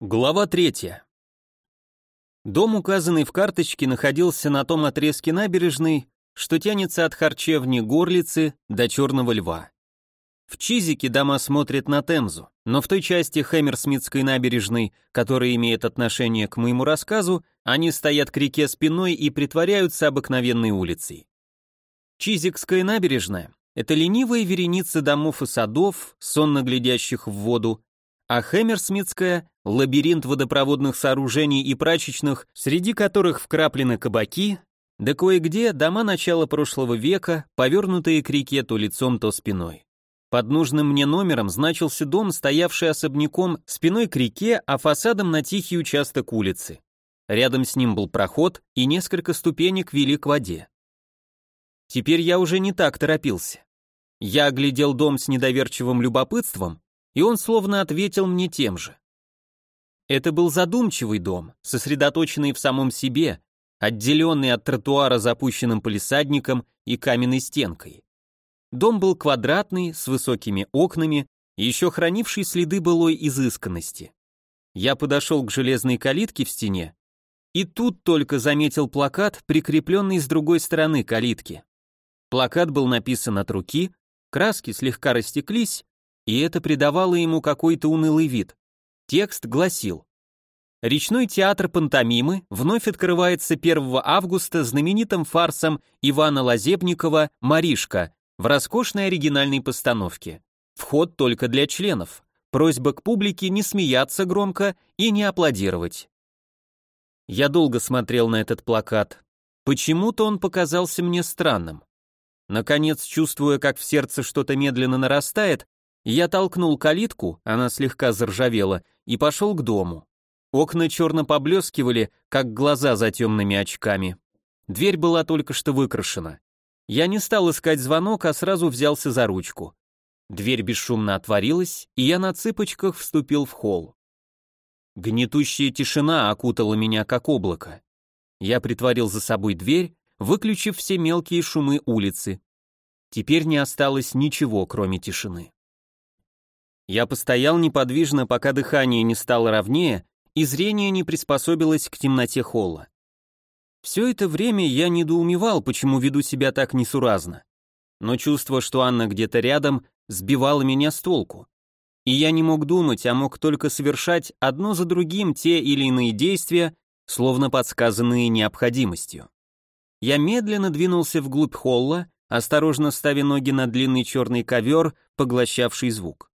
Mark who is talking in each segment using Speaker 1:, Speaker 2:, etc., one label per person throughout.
Speaker 1: Глава третья. Дом, указанный в карточке, находился на том отрезке набережной, что тянется от харчевни Горлицы до Черного Льва. В Чизике дома смотрят на Темзу, но в той части Хэмерсмитской набережной, которая имеет отношение к моему рассказу, они стоят к реке спиной и притворяются обыкновенной улицей. Чизикская набережная — это ленивая вереница домов и садов, сонно глядящих в воду, а Хэмерсмитская — лабиринт водопроводных сооружений и прачечных, среди которых вкраплены кабаки, да кое-где дома начала прошлого века, повернутые к реке то лицом, то спиной. Под нужным мне номером значился дом, стоявший особняком спиной к реке, а фасадом на тихий участок улицы. Рядом с ним был проход, и несколько ступенек вели к воде. Теперь я уже не так торопился. Я оглядел дом с недоверчивым любопытством, и он словно ответил мне тем же. Это был задумчивый дом, сосредоточенный в самом себе, отделенный от тротуара запущенным полисадником и каменной стенкой. Дом был квадратный, с высокими окнами, еще хранивший следы былой изысканности. Я подошел к железной калитке в стене, и тут только заметил плакат, прикрепленный с другой стороны калитки. Плакат был написан от руки, краски слегка растеклись, и это придавало ему какой-то унылый вид. Текст гласил Речной театр пантомимы вновь открывается 1 августа знаменитым фарсом Ивана Лазебникова «Маришка» в роскошной оригинальной постановке. Вход только для членов. Просьба к публике не смеяться громко и не аплодировать. Я долго смотрел на этот плакат. Почему-то он показался мне странным. Наконец, чувствуя, как в сердце что-то медленно нарастает, я толкнул калитку, она слегка заржавела, и пошел к дому. Окна черно поблескивали, как глаза за темными очками. Дверь была только что выкрашена. Я не стал искать звонок, а сразу взялся за ручку. Дверь бесшумно отворилась, и я на цыпочках вступил в холл. Гнетущая тишина окутала меня как облако. Я притворил за собой дверь, выключив все мелкие шумы улицы. Теперь не осталось ничего, кроме тишины. Я постоял неподвижно, пока дыхание не стало ровнее, и зрение не приспособилось к темноте холла. Все это время я недоумевал, почему веду себя так несуразно. Но чувство, что Анна где-то рядом, сбивало меня с толку. И я не мог думать, а мог только совершать одно за другим те или иные действия, словно подсказанные необходимостью. Я медленно двинулся вглубь холла, осторожно ставя ноги на длинный черный ковер, поглощавший звук.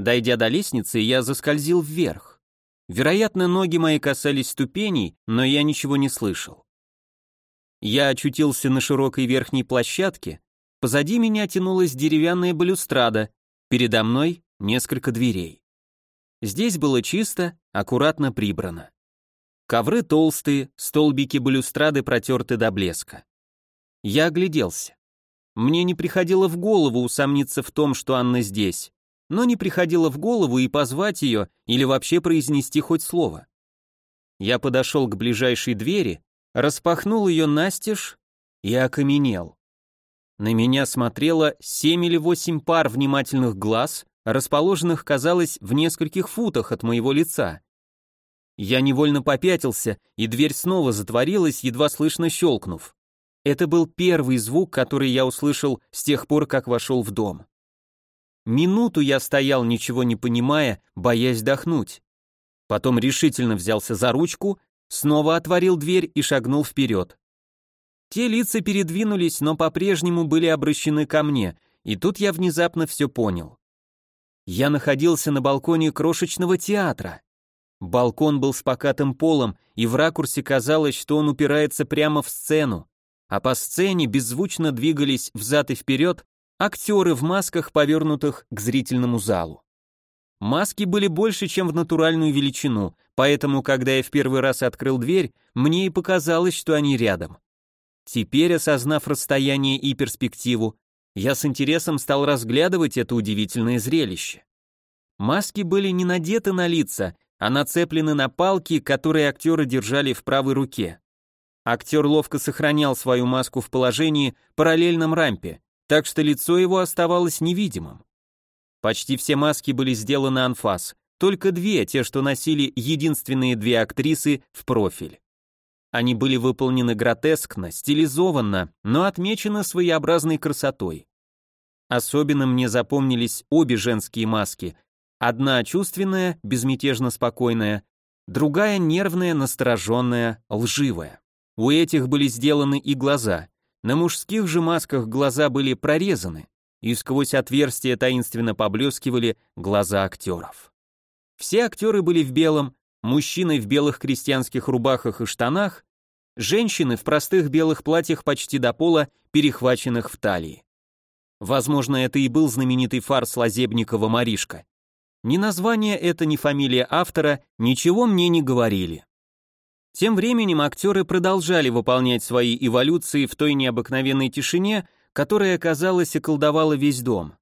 Speaker 1: Дойдя до лестницы, я заскользил вверх. Вероятно, ноги мои касались ступеней, но я ничего не слышал. Я очутился на широкой верхней площадке, позади меня тянулась деревянная балюстрада, передо мной несколько дверей. Здесь было чисто, аккуратно прибрано. Ковры толстые, столбики балюстрады протерты до блеска. Я огляделся. Мне не приходило в голову усомниться в том, что Анна здесь но не приходило в голову и позвать ее или вообще произнести хоть слово. Я подошел к ближайшей двери, распахнул ее настежь и окаменел. На меня смотрело семь или восемь пар внимательных глаз, расположенных, казалось, в нескольких футах от моего лица. Я невольно попятился, и дверь снова затворилась, едва слышно щелкнув. Это был первый звук, который я услышал с тех пор, как вошел в дом. Минуту я стоял, ничего не понимая, боясь дохнуть. Потом решительно взялся за ручку, снова отворил дверь и шагнул вперед. Те лица передвинулись, но по-прежнему были обращены ко мне, и тут я внезапно все понял. Я находился на балконе крошечного театра. Балкон был с покатым полом, и в ракурсе казалось, что он упирается прямо в сцену, а по сцене беззвучно двигались взад и вперед актеры в масках, повернутых к зрительному залу. Маски были больше, чем в натуральную величину, поэтому, когда я в первый раз открыл дверь, мне и показалось, что они рядом. Теперь, осознав расстояние и перспективу, я с интересом стал разглядывать это удивительное зрелище. Маски были не надеты на лица, а нацеплены на палки, которые актеры держали в правой руке. Актер ловко сохранял свою маску в положении, параллельном рампе, так что лицо его оставалось невидимым. Почти все маски были сделаны анфас, только две, те, что носили единственные две актрисы в профиль. Они были выполнены гротескно, стилизованно, но отмечены своеобразной красотой. Особенно мне запомнились обе женские маски. Одна чувственная, безмятежно спокойная, другая нервная, настороженная, лживая. У этих были сделаны и глаза. На мужских же масках глаза были прорезаны, и сквозь отверстия таинственно поблескивали глаза актеров. Все актеры были в белом, мужчины в белых крестьянских рубахах и штанах, женщины в простых белых платьях почти до пола, перехваченных в талии. Возможно, это и был знаменитый фарс Лазебникова «Маришка». Ни название это, ни фамилия автора ничего мне не говорили. Тем временем актеры продолжали выполнять свои эволюции в той необыкновенной тишине, которая, казалось, околдовала весь дом.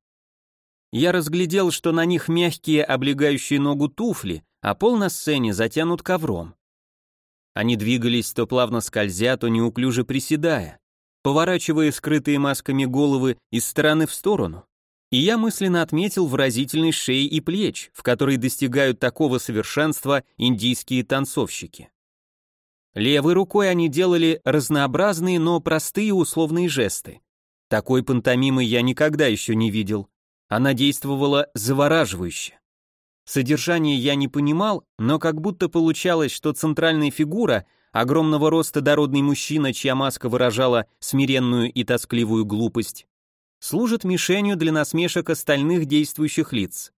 Speaker 1: Я разглядел, что на них мягкие, облегающие ногу туфли, а пол на сцене затянут ковром. Они двигались то плавно скользя, то неуклюже приседая, поворачивая скрытые масками головы из стороны в сторону. И я мысленно отметил выразительность шеи и плеч, в которой достигают такого совершенства индийские танцовщики. Левой рукой они делали разнообразные, но простые условные жесты. Такой пантомимы я никогда еще не видел. Она действовала завораживающе. Содержание я не понимал, но как будто получалось, что центральная фигура, огромного роста дородный мужчина, чья маска выражала смиренную и тоскливую глупость, служит мишенью для насмешек остальных действующих лиц.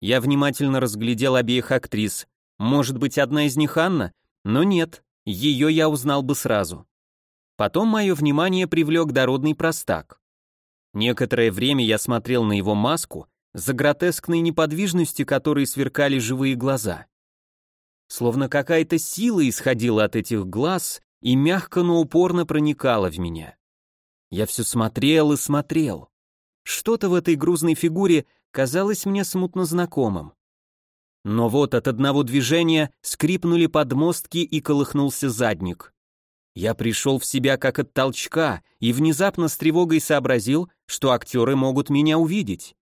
Speaker 1: Я внимательно разглядел обеих актрис. Может быть, одна из них Анна? Но нет, ее я узнал бы сразу. Потом мое внимание привлек дородный простак. Некоторое время я смотрел на его маску, за гротескной неподвижностью которой сверкали живые глаза. Словно какая-то сила исходила от этих глаз и мягко, но упорно проникала в меня. Я все смотрел и смотрел. Что-то в этой грузной фигуре казалось мне смутно знакомым. Но вот от одного движения скрипнули подмостки и колыхнулся задник. Я пришел в себя как от толчка и внезапно с тревогой сообразил, что актеры могут меня увидеть.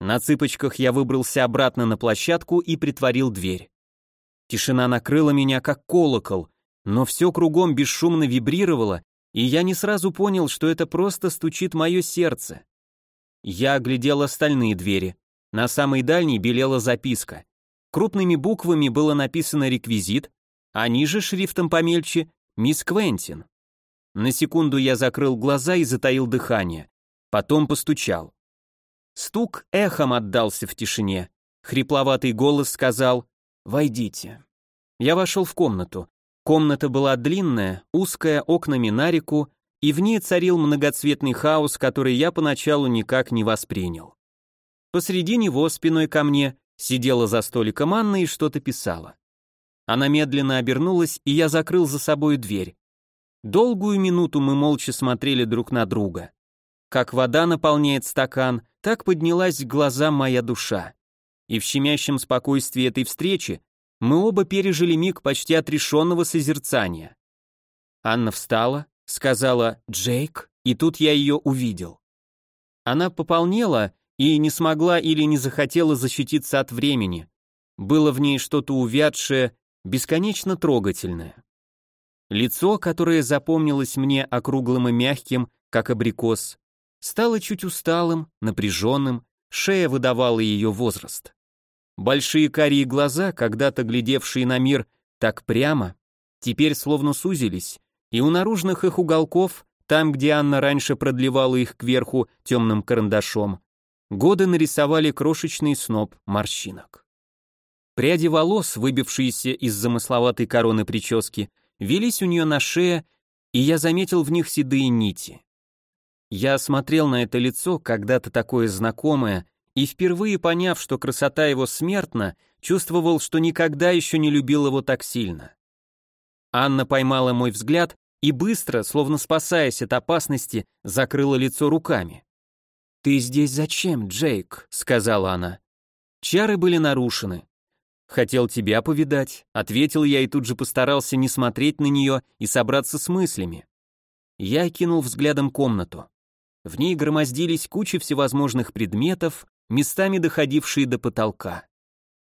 Speaker 1: На цыпочках я выбрался обратно на площадку и притворил дверь. Тишина накрыла меня как колокол, но все кругом бесшумно вибрировало, и я не сразу понял, что это просто стучит мое сердце. Я оглядел остальные двери. На самой дальней белела записка. Крупными буквами было написано реквизит, а ниже шрифтом помельче «Мисс Квентин». На секунду я закрыл глаза и затаил дыхание. Потом постучал. Стук эхом отдался в тишине. Хрипловатый голос сказал «Войдите». Я вошел в комнату. Комната была длинная, узкая, окнами на реку, и в ней царил многоцветный хаос, который я поначалу никак не воспринял. Посреди него, спиной ко мне, сидела за столиком Анна и что-то писала. Она медленно обернулась, и я закрыл за собой дверь. Долгую минуту мы молча смотрели друг на друга. Как вода наполняет стакан, так поднялась к глазам моя душа. И в щемящем спокойствии этой встречи мы оба пережили миг почти отрешенного созерцания. Анна встала, сказала «Джейк», и тут я ее увидел. Она пополнела и не смогла или не захотела защититься от времени. Было в ней что-то увядшее, бесконечно трогательное. Лицо, которое запомнилось мне округлым и мягким, как абрикос, стало чуть усталым, напряженным, шея выдавала ее возраст. Большие карие глаза, когда-то глядевшие на мир так прямо, теперь словно сузились, и у наружных их уголков, там, где Анна раньше продлевала их кверху темным карандашом, годы нарисовали крошечный сноп морщинок. Пряди волос, выбившиеся из замысловатой короны прически, велись у нее на шее, и я заметил в них седые нити. Я смотрел на это лицо, когда-то такое знакомое, и впервые поняв, что красота его смертна, чувствовал, что никогда еще не любил его так сильно. Анна поймала мой взгляд и быстро, словно спасаясь от опасности, закрыла лицо руками. «Ты здесь зачем, Джейк?» — сказала она. Чары были нарушены. «Хотел тебя повидать», — ответил я и тут же постарался не смотреть на нее и собраться с мыслями. Я кинул взглядом комнату. В ней громоздились кучи всевозможных предметов, местами доходившие до потолка.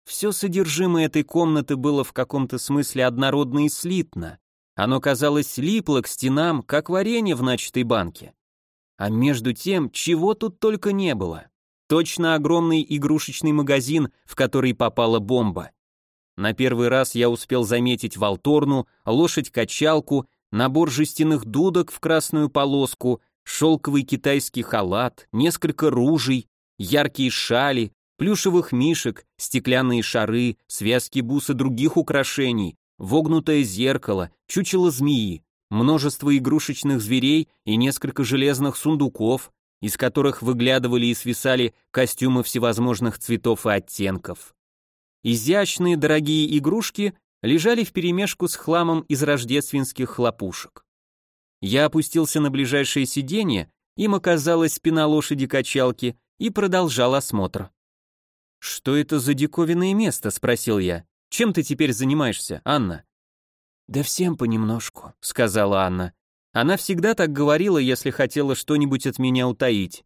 Speaker 1: Все содержимое этой комнаты было в каком-то смысле однородно и слитно. Оно, казалось, липло к стенам, как варенье в начатой банке. А между тем, чего тут только не было. Точно огромный игрушечный магазин, в который попала бомба. На первый раз я успел заметить волторну, лошадь-качалку, набор жестяных дудок в красную полоску, шелковый китайский халат, несколько ружей, яркие шали, плюшевых мишек, стеклянные шары, связки бус и других украшений, вогнутое зеркало, чучело змеи, множество игрушечных зверей и несколько железных сундуков, из которых выглядывали и свисали костюмы всевозможных цветов и оттенков. Изящные дорогие игрушки лежали вперемешку с хламом из рождественских хлопушек. Я опустился на ближайшее сиденье, им оказалась спина лошади-качалки, и продолжал осмотр. «Что это за диковинное место?» — спросил я. «Чем ты теперь занимаешься, Анна?» «Да всем понемножку», — сказала Анна. Она всегда так говорила, если хотела что-нибудь от меня утаить.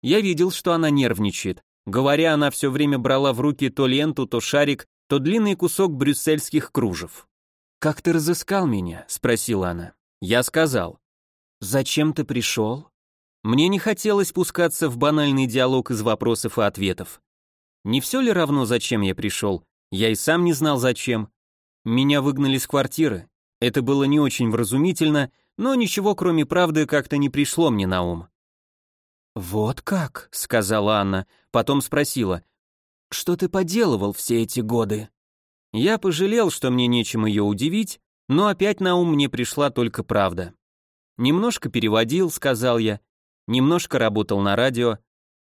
Speaker 1: Я видел, что она нервничает. Говоря, она все время брала в руки то ленту, то шарик, то длинный кусок брюссельских кружев. «Как ты разыскал меня?» — спросила она. Я сказал. «Зачем ты пришел?» Мне не хотелось пускаться в банальный диалог из вопросов и ответов. Не все ли равно, зачем я пришел? Я и сам не знал, зачем. Меня выгнали с квартиры. Это было не очень вразумительно, но ничего, кроме правды, как-то не пришло мне на ум. «Вот как», — сказала Анна, потом спросила, «Что ты поделывал все эти годы?» Я пожалел, что мне нечем ее удивить, но опять на ум мне пришла только правда. «Немножко переводил», — сказал я, немножко работал на радио,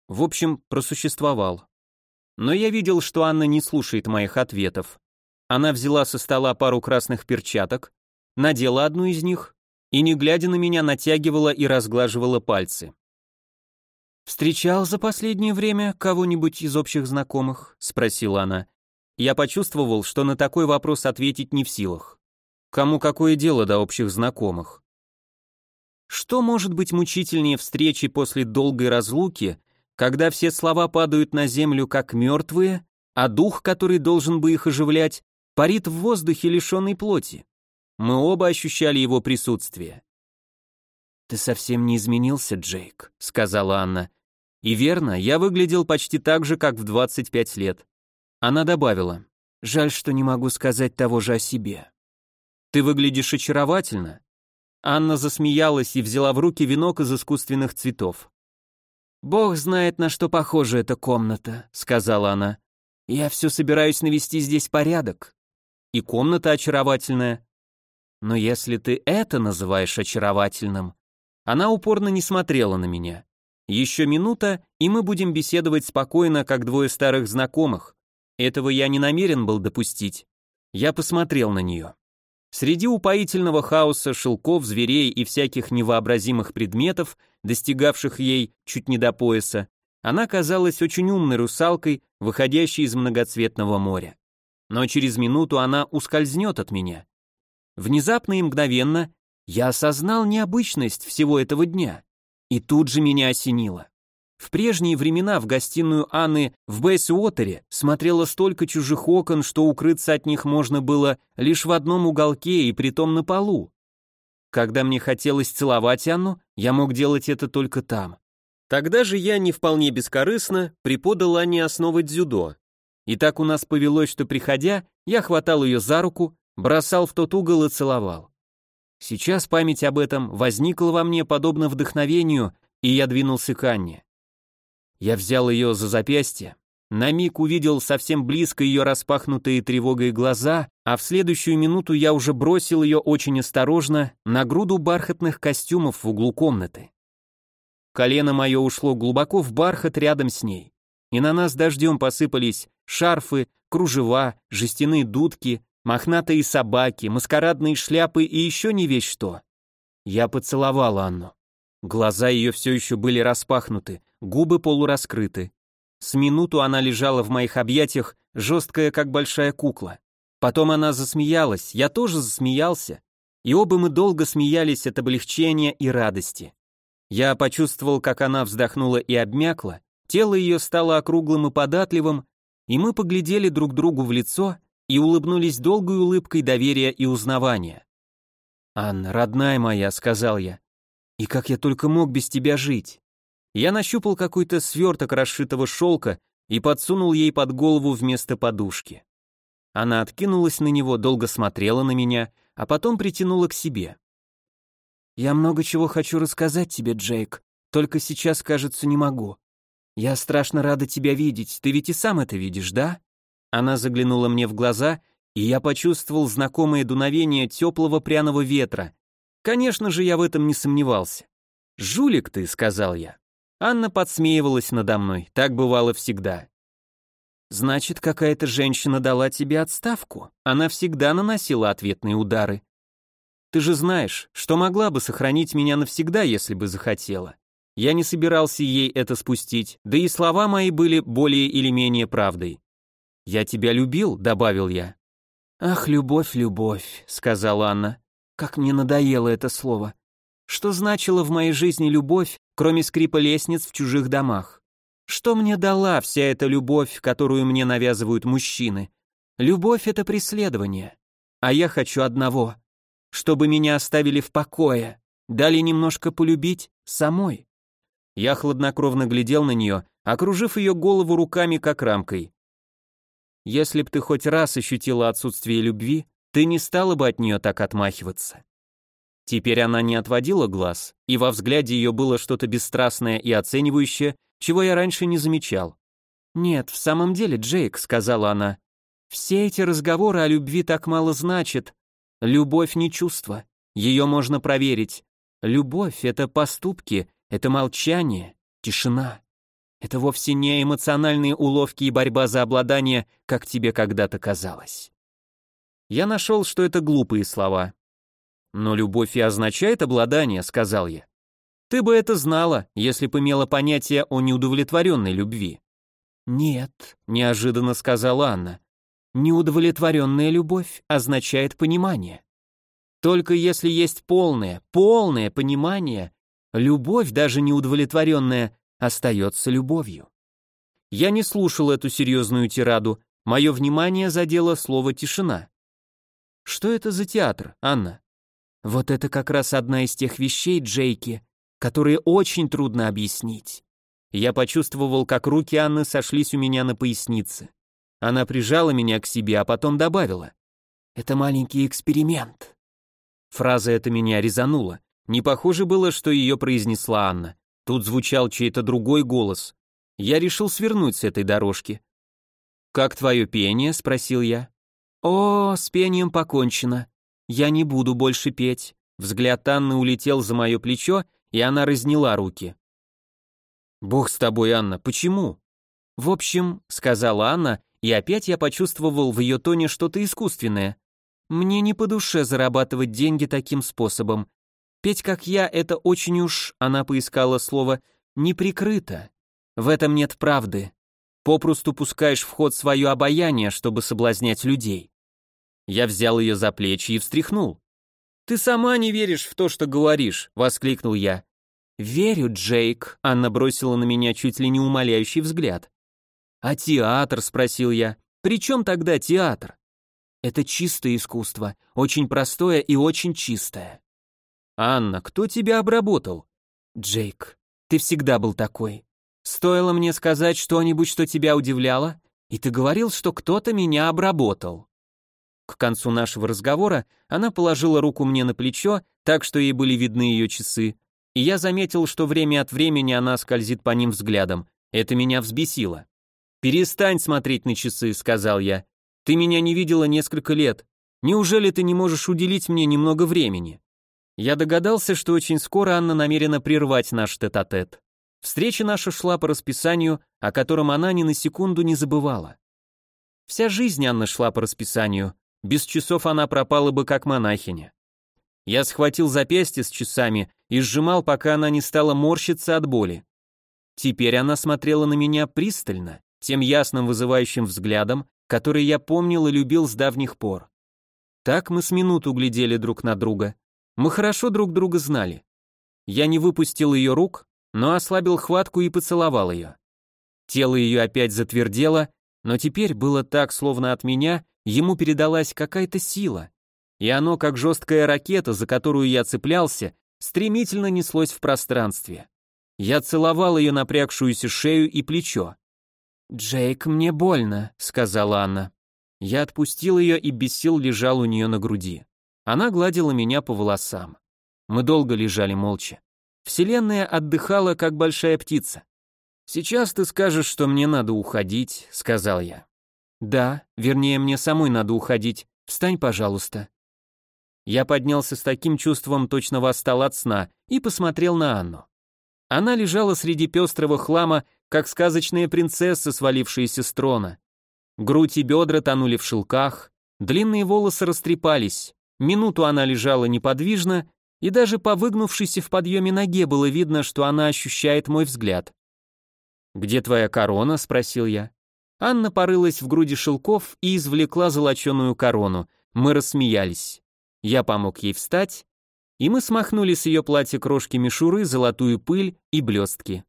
Speaker 1: в общем, просуществовал. Но я видел, что Анна не слушает моих ответов. Она взяла со стола пару красных перчаток, надела одну из них и, не глядя на меня, натягивала и разглаживала пальцы. «Встречал за последнее время кого-нибудь из общих знакомых?» — спросила она. Я почувствовал, что на такой вопрос ответить не в силах. Кому какое дело до общих знакомых? Что может быть мучительнее встречи после долгой разлуки, когда все слова падают на землю как мертвые, а дух, который должен бы их оживлять, парит в воздухе лишенной плоти? Мы оба ощущали его присутствие. «Ты совсем не изменился, Джейк», — сказала Анна. И верно, я выглядел почти так же, как в 25 лет. Она добавила, «Жаль, что не могу сказать того же о себе». «Ты выглядишь очаровательно». Анна засмеялась и взяла в руки венок из искусственных цветов. «Бог знает, на что похожа эта комната», — сказала она. «Я все собираюсь навести здесь порядок. И комната очаровательная. Но если ты это называешь очаровательным...» Она упорно не смотрела на меня. Еще минута, и мы будем беседовать спокойно, как двое старых знакомых. Этого я не намерен был допустить. Я посмотрел на нее. Среди упоительного хаоса шелков, зверей и всяких невообразимых предметов, достигавших ей чуть не до пояса, она казалась очень умной русалкой, выходящей из многоцветного моря. Но через минуту она ускользнет от меня. Внезапно и мгновенно я осознал необычность всего этого дня. И тут же меня осенило. В прежние времена в гостиную Анны в Бейсуотере смотрело столько чужих окон, что укрыться от них можно было лишь в одном уголке и притом на полу. Когда мне хотелось целовать Анну, я мог делать это только там. Тогда же я не вполне бескорыстно преподал Анне основы дзюдо. И так у нас повелось, что приходя, я хватал ее за руку, бросал в тот угол и целовал. Сейчас память об этом возникла во мне подобно вдохновению, и я двинулся к Анне. Я взял ее за запястье, на миг увидел совсем близко ее распахнутые тревогой глаза, а в следующую минуту я уже бросил ее очень осторожно на груду бархатных костюмов в углу комнаты. Колено мое ушло глубоко в бархат рядом с ней, и на нас дождем посыпались шарфы, кружева, жестяные дудки, мохнатые собаки, маскарадные шляпы и еще не весь что. Я поцеловал Анну. Глаза ее все еще были распахнуты, губы полураскрыты. С минуту она лежала в моих объятиях, жесткая, как большая кукла. Потом она засмеялась, я тоже засмеялся, и оба мы долго смеялись от облегчения и радости. Я почувствовал, как она вздохнула и обмякла, тело ее стало округлым и податливым, и мы поглядели друг другу в лицо и улыбнулись долгой улыбкой доверия и узнавания. «Анна, родная моя», — сказал я, — «и как я только мог без тебя жить?» Я нащупал какой-то сверток расшитого шелка и подсунул ей под голову вместо подушки. Она откинулась на него, долго смотрела на меня, а потом притянула к себе. «Я много чего хочу рассказать тебе, Джейк, только сейчас, кажется, не могу. Я страшно рада тебя видеть, ты ведь и сам это видишь, да?» Она заглянула мне в глаза, и я почувствовал знакомое дуновение теплого пряного ветра. Конечно же, я в этом не сомневался. «Жулик ты», — сказал я. Анна подсмеивалась надо мной, так бывало всегда. «Значит, какая-то женщина дала тебе отставку. Она всегда наносила ответные удары. Ты же знаешь, что могла бы сохранить меня навсегда, если бы захотела. Я не собирался ей это спустить, да и слова мои были более или менее правдой. «Я тебя любил», — добавил я. «Ах, любовь, любовь», — сказала Анна. «Как мне надоело это слово. Что значило в моей жизни любовь, кроме скрипа лестниц в чужих домах? Что мне дала вся эта любовь, которую мне навязывают мужчины? Любовь — это преследование. А я хочу одного чтобы меня оставили в покое, дали немножко полюбить самой. Я хладнокровно глядел на нее, окружив ее голову руками как рамкой. Если б ты хоть раз ощутила отсутствие любви, ты не стала бы от нее так отмахиваться. Теперь она не отводила глаз, и во взгляде ее было что-то бесстрастное и оценивающее, чего я раньше не замечал. «Нет, в самом деле, Джейк», — сказала она, — «все эти разговоры о любви так мало значат, Любовь не чувство, ее можно проверить. Любовь — это поступки, это молчание, тишина. Это вовсе не эмоциональные уловки и борьба за обладание, как тебе когда-то казалось. Я нашел, что это глупые слова. Но любовь и означает обладание, сказал я. Ты бы это знала, если бы имела понятие о неудовлетворенной любви. Нет, неожиданно сказала Анна. Неудовлетворенная любовь означает понимание. Только если есть полное, полное понимание, любовь, даже неудовлетворенная, остается любовью. Я не слушал эту серьезную тираду, мое внимание задело слово «тишина». Что это за театр, Анна? Вот это как раз одна из тех вещей, Джейки, которые очень трудно объяснить. Я почувствовал, как руки Анны сошлись у меня на пояснице. Она прижала меня к себе, а потом добавила. «Это маленький эксперимент». Фраза эта меня резанула. Не похоже было, что ее произнесла Анна. Тут звучал чей-то другой голос. Я решил свернуть с этой дорожки. «Как твое пение?» — спросил я. «О, с пением покончено. Я не буду больше петь». Взгляд Анны улетел за мое плечо, и она разняла руки. «Бог с тобой, Анна, почему?» «В общем», — сказала Анна и опять я почувствовал в ее тоне что-то искусственное. Мне не по душе зарабатывать деньги таким способом. Петь как я — это очень уж, она поискала слово, неприкрыто. В этом нет правды. Попросту пускаешь в ход свое обаяние, чтобы соблазнять людей. Я взял ее за плечи и встряхнул. «Ты сама не веришь в то, что говоришь», — воскликнул я. «Верю, Джейк», — Анна бросила на меня чуть ли не умоляющий взгляд. «А театр?» — спросил я. «При чем тогда театр?» «Это чистое искусство, очень простое и очень чистое». «Анна, кто тебя обработал?» «Джейк, ты всегда был такой. Стоило мне сказать что-нибудь, что тебя удивляло, и ты говорил, что кто-то меня обработал». К концу нашего разговора она положила руку мне на плечо, так что ей были видны ее часы, и я заметил, что время от времени она скользит по ним взглядом. Это меня взбесило. «Перестань смотреть на часы», — сказал я. «Ты меня не видела несколько лет. Неужели ты не можешь уделить мне немного времени?» Я догадался, что очень скоро Анна намерена прервать наш тет-а-тет. -тет. Встреча наша шла по расписанию, о котором она ни на секунду не забывала. Вся жизнь Анны шла по расписанию. Без часов она пропала бы как монахиня. Я схватил запястье с часами и сжимал, пока она не стала морщиться от боли. Теперь она смотрела на меня пристально, тем ясным вызывающим взглядом, который я помнил и любил с давних пор. Так мы с минуту глядели друг на друга. Мы хорошо друг друга знали. Я не выпустил ее рук, но ослабил хватку и поцеловал ее. Тело ее опять затвердело, Но теперь было так, словно от меня ему передалась какая-то сила. И оно, как жесткая ракета, за которую я цеплялся, стремительно неслось в пространстве. Я целовал ее напрягшуюся шею и плечо. «Джейк, мне больно», — сказала Анна. Я отпустил ее и без сил лежал у нее на груди. Она гладила меня по волосам. Мы долго лежали молча. Вселенная отдыхала, как большая птица. «Сейчас ты скажешь, что мне надо уходить», — сказал я. «Да, вернее, мне самой надо уходить. Встань, пожалуйста». Я поднялся с таким чувством, точно восстал от сна, и посмотрел на Анну. Она лежала среди пестрого хлама, как сказочная принцесса, свалившаяся с трона. Грудь и бедра тонули в шелках, длинные волосы растрепались. Минуту она лежала неподвижно, и даже по выгнувшейся в подъеме ноге было видно, что она ощущает мой взгляд. «Где твоя корона?» — спросил я. Анна порылась в груди шелков и извлекла золоченую корону. Мы рассмеялись. Я помог ей встать, и мы смахнули с ее платья крошки мишуры, золотую пыль и блестки.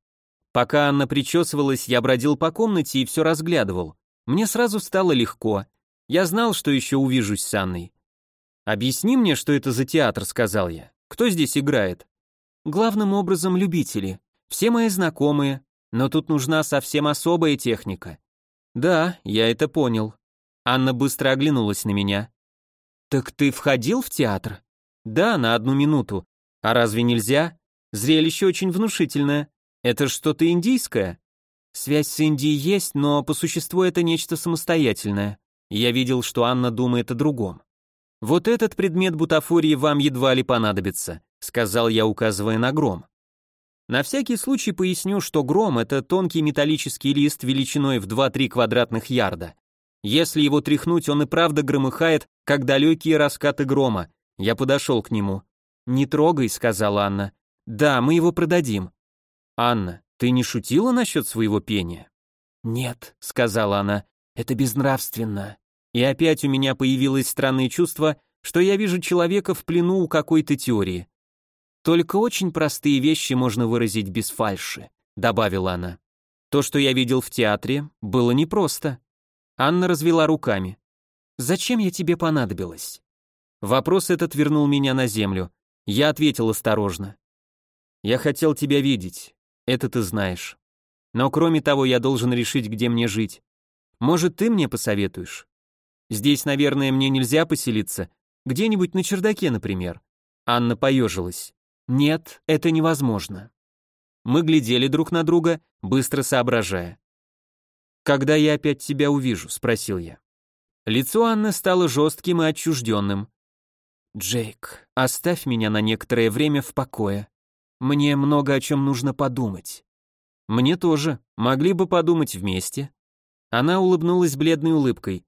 Speaker 1: Пока Анна причесывалась, я бродил по комнате и все разглядывал. Мне сразу стало легко. Я знал, что еще увижусь с Анной. «Объясни мне, что это за театр», — сказал я. «Кто здесь играет?» «Главным образом любители. Все мои знакомые, но тут нужна совсем особая техника». «Да, я это понял». Анна быстро оглянулась на меня. «Так ты входил в театр?» «Да, на одну минуту. А разве нельзя? Зрелище очень внушительное. Это что-то индийское?» Связь с Индией есть, но по существу это нечто самостоятельное. Я видел, что Анна думает о другом. Вот этот предмет бутафории вам едва ли понадобится, сказал я, указывая на гром. На всякий случай поясню, что гром это тонкий металлический лист величиной в 2-3 квадратных ярда. Если его тряхнуть, он и правда громыхает, как далекие раскаты грома. Я подошел к нему. «Не трогай», — сказала Анна. «Да, мы его продадим». «Анна, ты не шутила насчет своего пения? Нет, сказала она, это безнравственно. И опять у меня появилось странное чувство, что я вижу человека в плену у какой-то теории. Только очень простые вещи можно выразить без фальши, добавила она. То, что я видел в театре, было непросто. Анна развела руками. Зачем я тебе понадобилась? Вопрос этот вернул меня на землю. Я ответил осторожно. Я хотел тебя видеть. Это ты знаешь. Но кроме того, я должен решить, где мне жить. Может, ты мне посоветуешь? Здесь, наверное, мне нельзя поселиться. Где-нибудь на чердаке, например. Анна поежилась. Нет, это невозможно. Мы глядели друг на друга, быстро соображая. «Когда я опять тебя увижу?» — спросил я. Лицо Анны стало жестким и отчужденным. «Джейк, оставь меня на некоторое время в покое. Мне много о чем нужно подумать. Мне тоже. Могли бы подумать вместе. Она улыбнулась бледной улыбкой.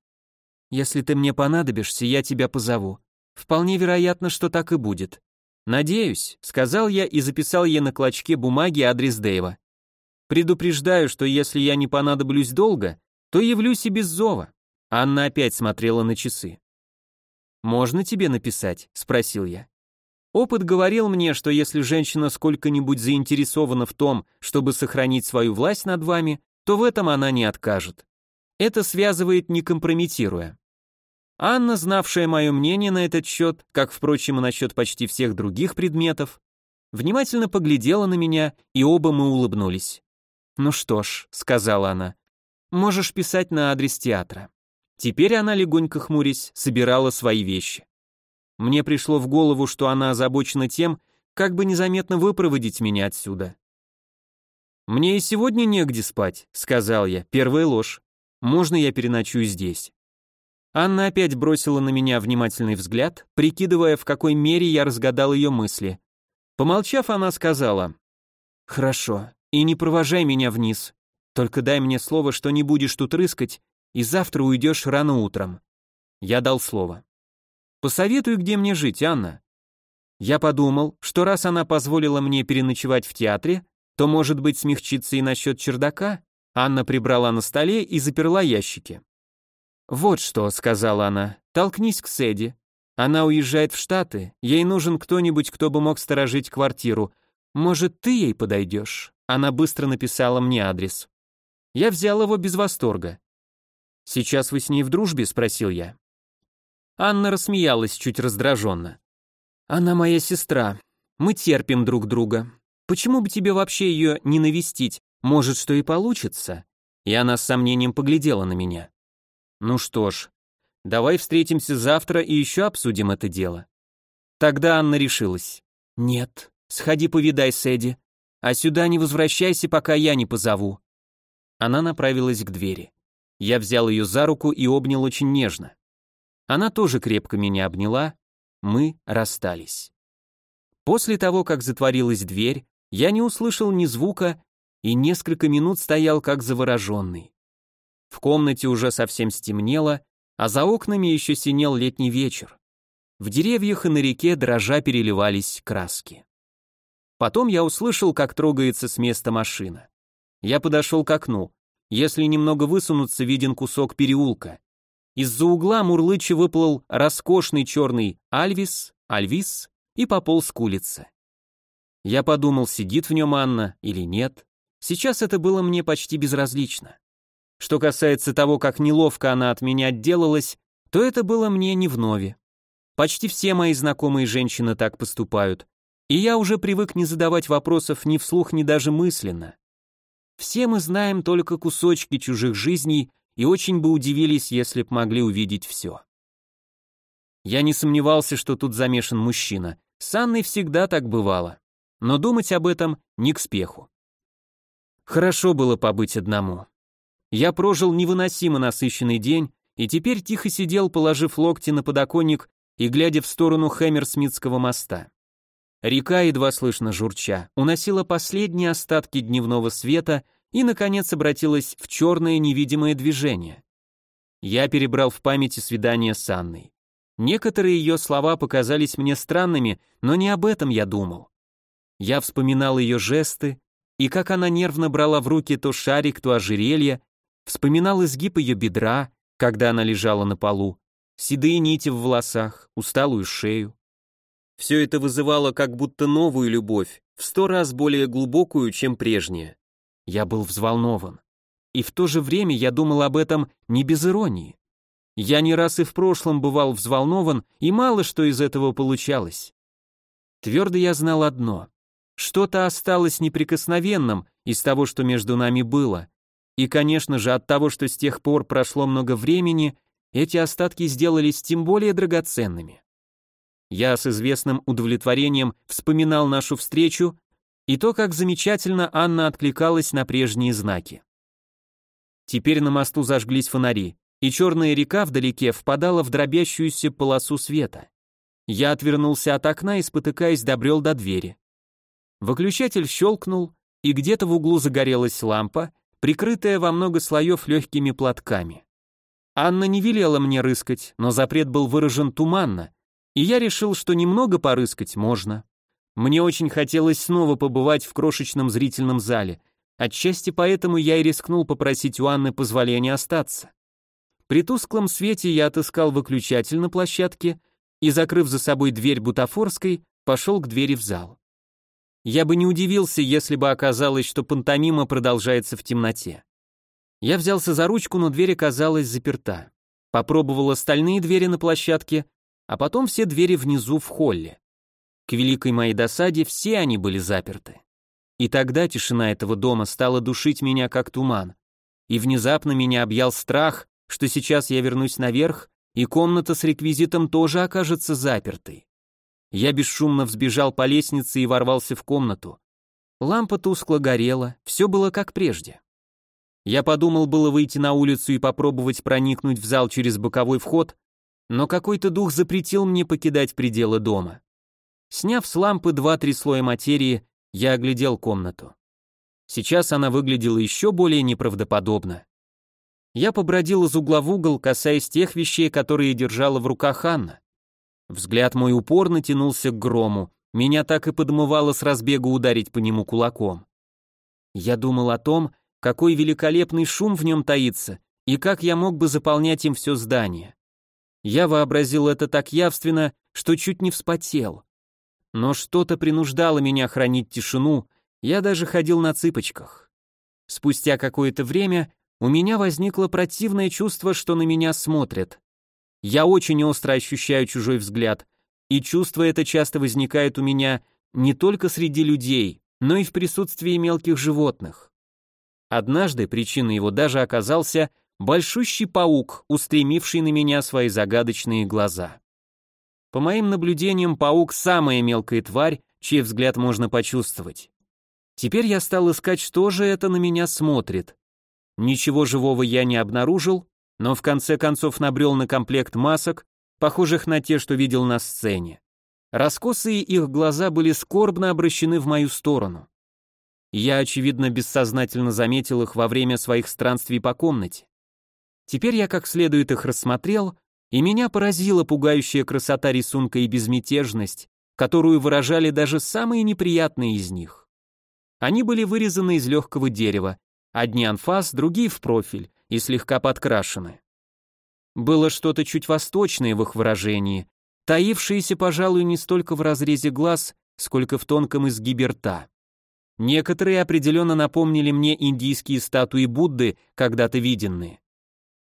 Speaker 1: Если ты мне понадобишься, я тебя позову. Вполне вероятно, что так и будет. Надеюсь, сказал я и записал ей на клочке бумаги адрес Дэйва. Предупреждаю, что если я не понадоблюсь долго, то явлюсь и без зова. Анна опять смотрела на часы. «Можно тебе написать?» — спросил я. Опыт говорил мне, что если женщина сколько-нибудь заинтересована в том, чтобы сохранить свою власть над вами, то в этом она не откажет. Это связывает, не компрометируя. Анна, знавшая мое мнение на этот счет, как, впрочем, и насчет почти всех других предметов, внимательно поглядела на меня, и оба мы улыбнулись. «Ну что ж», — сказала она, — «можешь писать на адрес театра». Теперь она, легонько хмурясь, собирала свои вещи. Мне пришло в голову, что она озабочена тем, как бы незаметно выпроводить меня отсюда. «Мне и сегодня негде спать», — сказал я, первая ложь. «Можно я переночую здесь?» Анна опять бросила на меня внимательный взгляд, прикидывая, в какой мере я разгадал ее мысли. Помолчав, она сказала, «Хорошо, и не провожай меня вниз. Только дай мне слово, что не будешь тут рыскать, и завтра уйдешь рано утром». Я дал слово. Посоветуй, где мне жить, Анна. Я подумал, что раз она позволила мне переночевать в театре, то, может быть, смягчиться и насчет чердака? Анна прибрала на столе и заперла ящики. «Вот что», — сказала она, — «толкнись к Сэдди. Она уезжает в Штаты, ей нужен кто-нибудь, кто бы мог сторожить квартиру. Может, ты ей подойдешь?» Она быстро написала мне адрес. Я взял его без восторга. «Сейчас вы с ней в дружбе?» — спросил я. Анна рассмеялась чуть раздраженно. «Она моя сестра. Мы терпим друг друга. Почему бы тебе вообще ее не навестить? Может, что и получится?» И она с сомнением поглядела на меня. «Ну что ж, давай встретимся завтра и еще обсудим это дело». Тогда Анна решилась. «Нет, сходи повидай с Эдди, а сюда не возвращайся, пока я не позову». Она направилась к двери. Я взял ее за руку и обнял очень нежно. Она тоже крепко меня обняла, мы расстались. После того, как затворилась дверь, я не услышал ни звука и несколько минут стоял как завороженный. В комнате уже совсем стемнело, а за окнами еще синел летний вечер. В деревьях и на реке дрожа переливались краски. Потом я услышал, как трогается с места машина. Я подошел к окну. Если немного высунуться, виден кусок переулка. Из-за угла Мурлыча выплыл роскошный черный Альвис, Альвис и пополз к улице. Я подумал, сидит в нем Анна или нет. Сейчас это было мне почти безразлично. Что касается того, как неловко она от меня отделалась, то это было мне не вновь. Почти все мои знакомые женщины так поступают, и я уже привык не задавать вопросов ни вслух, ни даже мысленно. Все мы знаем только кусочки чужих жизней и очень бы удивились, если б могли увидеть все. Я не сомневался, что тут замешан мужчина. С Анной всегда так бывало. Но думать об этом не к спеху. Хорошо было побыть одному. Я прожил невыносимо насыщенный день и теперь тихо сидел, положив локти на подоконник и глядя в сторону Хэмерсмитского моста. Река, едва слышно журча, уносила последние остатки дневного света и, наконец, обратилась в черное невидимое движение. Я перебрал в памяти свидание с Анной. Некоторые ее слова показались мне странными, но не об этом я думал. Я вспоминал ее жесты, и как она нервно брала в руки то шарик, то ожерелье, вспоминал изгиб ее бедра, когда она лежала на полу, седые нити в волосах, усталую шею. Все это вызывало как будто новую любовь, в сто раз более глубокую, чем прежняя. Я был взволнован. И в то же время я думал об этом не без иронии. Я не раз и в прошлом бывал взволнован, и мало что из этого получалось. Твердо я знал одно. Что-то осталось неприкосновенным из того, что между нами было. И, конечно же, от того, что с тех пор прошло много времени, эти остатки сделались тем более драгоценными. Я с известным удовлетворением вспоминал нашу встречу и то, как замечательно Анна откликалась на прежние знаки. Теперь на мосту зажглись фонари, и черная река вдалеке впадала в дробящуюся полосу света. Я отвернулся от окна и, спотыкаясь, добрел до двери. Выключатель щелкнул, и где-то в углу загорелась лампа, прикрытая во много слоев легкими платками. Анна не велела мне рыскать, но запрет был выражен туманно, и я решил, что немного порыскать можно. Мне очень хотелось снова побывать в крошечном зрительном зале. Отчасти поэтому я и рискнул попросить у Анны позволения остаться. При тусклом свете я отыскал выключатель на площадке и, закрыв за собой дверь бутафорской, пошел к двери в зал. Я бы не удивился, если бы оказалось, что пантомима продолжается в темноте. Я взялся за ручку, но дверь оказалась заперта. Попробовал остальные двери на площадке, а потом все двери внизу в холле. К великой моей досаде все они были заперты. И тогда тишина этого дома стала душить меня как туман. И внезапно меня объял страх, что сейчас я вернусь наверх, и комната с реквизитом тоже окажется запертой. Я бесшумно взбежал по лестнице и ворвался в комнату. Лампа тускло горела, все было как прежде. Я подумал было выйти на улицу и попробовать проникнуть в зал через боковой вход, но какой-то дух запретил мне покидать пределы дома. Сняв с лампы два-три слоя материи, я оглядел комнату. Сейчас она выглядела еще более неправдоподобно. Я побродил из угла в угол, касаясь тех вещей, которые держала в руках Анна. Взгляд мой упорно тянулся к грому, меня так и подмывало с разбегу ударить по нему кулаком. Я думал о том, какой великолепный шум в нем таится, и как я мог бы заполнять им все здание. Я вообразил это так явственно, что чуть не вспотел. Но что-то принуждало меня хранить тишину, я даже ходил на цыпочках. Спустя какое-то время у меня возникло противное чувство, что на меня смотрят. Я очень остро ощущаю чужой взгляд, и чувство это часто возникает у меня не только среди людей, но и в присутствии мелких животных. Однажды причиной его даже оказался большущий паук, устремивший на меня свои загадочные глаза. По моим наблюдениям, паук — самая мелкая тварь, чей взгляд можно почувствовать. Теперь я стал искать, что же это на меня смотрит. Ничего живого я не обнаружил, но в конце концов набрел на комплект масок, похожих на те, что видел на сцене. Раскосые их глаза были скорбно обращены в мою сторону. Я, очевидно, бессознательно заметил их во время своих странствий по комнате. Теперь я как следует их рассмотрел, и меня поразила пугающая красота рисунка и безмятежность, которую выражали даже самые неприятные из них. Они были вырезаны из легкого дерева, одни анфас, другие в профиль и слегка подкрашены. Было что-то чуть восточное в их выражении, таившееся, пожалуй, не столько в разрезе глаз, сколько в тонком изгибе рта. Некоторые определенно напомнили мне индийские статуи Будды, когда-то виденные.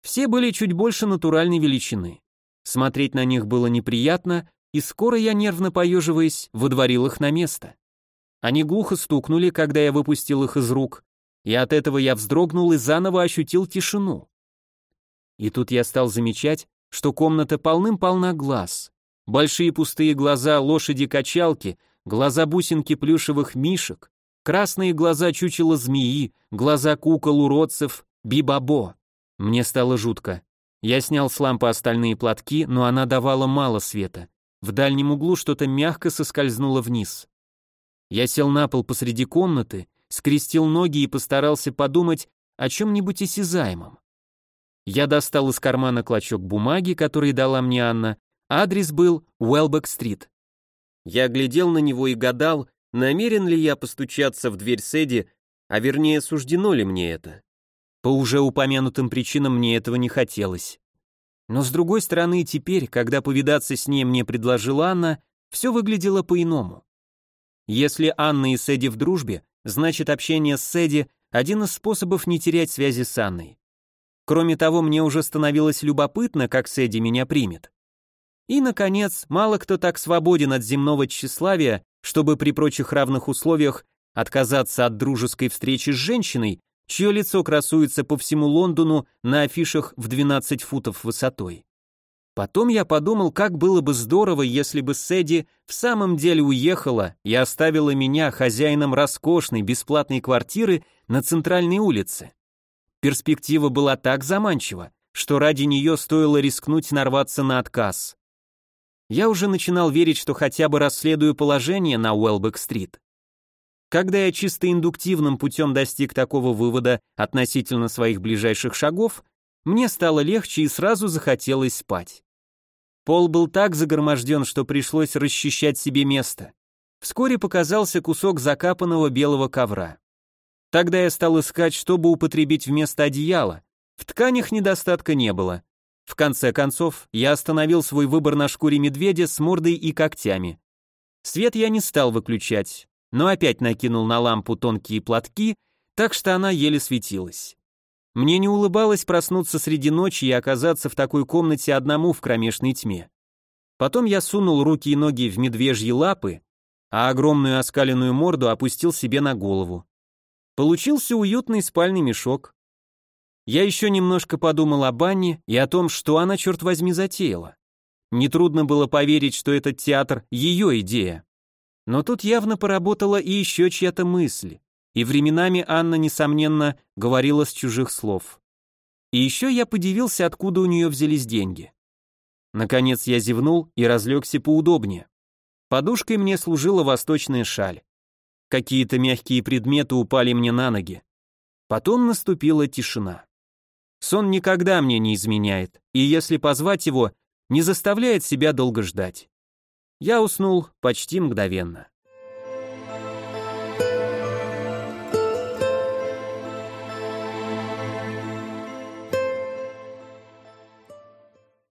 Speaker 1: Все были чуть больше натуральной величины. Смотреть на них было неприятно, и скоро я, нервно поеживаясь, выдворил их на место. Они глухо стукнули, когда я выпустил их из рук, и от этого я вздрогнул и заново ощутил тишину. И тут я стал замечать, что комната полным-полна глаз. Большие пустые глаза лошади-качалки, глаза бусинки плюшевых мишек, красные глаза чучела змеи, глаза кукол-уродцев, бибабо. Мне стало жутко. Я снял с лампы остальные платки, но она давала мало света. В дальнем углу что-то мягко соскользнуло вниз. Я сел на пол посреди комнаты, скрестил ноги и постарался подумать о чем-нибудь осязаемом. Я достал из кармана клочок бумаги, который дала мне Анна, Адрес был Уэлбек-стрит. Я глядел на него и гадал, намерен ли я постучаться в дверь Сэдди, а вернее, суждено ли мне это. По уже упомянутым причинам мне этого не хотелось. Но с другой стороны, теперь, когда повидаться с ней мне предложила Анна, все выглядело по-иному. Если Анна и Сэдди в дружбе, значит общение с Сэдди – один из способов не терять связи с Анной. Кроме того, мне уже становилось любопытно, как Сэдди меня примет. И, наконец, мало кто так свободен от земного тщеславия, чтобы при прочих равных условиях отказаться от дружеской встречи с женщиной, чье лицо красуется по всему Лондону на афишах в 12 футов высотой. Потом я подумал, как было бы здорово, если бы Сэдди в самом деле уехала и оставила меня хозяином роскошной бесплатной квартиры на центральной улице. Перспектива была так заманчива, что ради нее стоило рискнуть нарваться на отказ. Я уже начинал верить, что хотя бы расследую положение на Уэлбек-стрит. Когда я чисто индуктивным путем достиг такого вывода относительно своих ближайших шагов, мне стало легче и сразу захотелось спать. Пол был так загроможден, что пришлось расчищать себе место. Вскоре показался кусок закапанного белого ковра. Тогда я стал искать, чтобы употребить вместо одеяла. В тканях недостатка не было. В конце концов, я остановил свой выбор на шкуре медведя с мордой и когтями. Свет я не стал выключать, но опять накинул на лампу тонкие платки, так что она еле светилась. Мне не улыбалось проснуться среди ночи и оказаться в такой комнате одному в кромешной тьме. Потом я сунул руки и ноги в медвежьи лапы, а огромную оскаленную морду опустил себе на голову. Получился уютный спальный мешок. Я еще немножко подумал о Банне и о том, что она, черт возьми, затеяла. Нетрудно было поверить, что этот театр — ее идея. Но тут явно поработала и еще чья-то мысль, и временами Анна, несомненно, говорила с чужих слов. И еще я подивился, откуда у нее взялись деньги. Наконец я зевнул и разлегся поудобнее. Подушкой мне служила восточная шаль. Какие-то мягкие предметы упали мне на ноги. Потом наступила тишина. Сон никогда мне не изменяет, и если позвать его, не заставляет себя долго ждать. Я уснул почти мгновенно.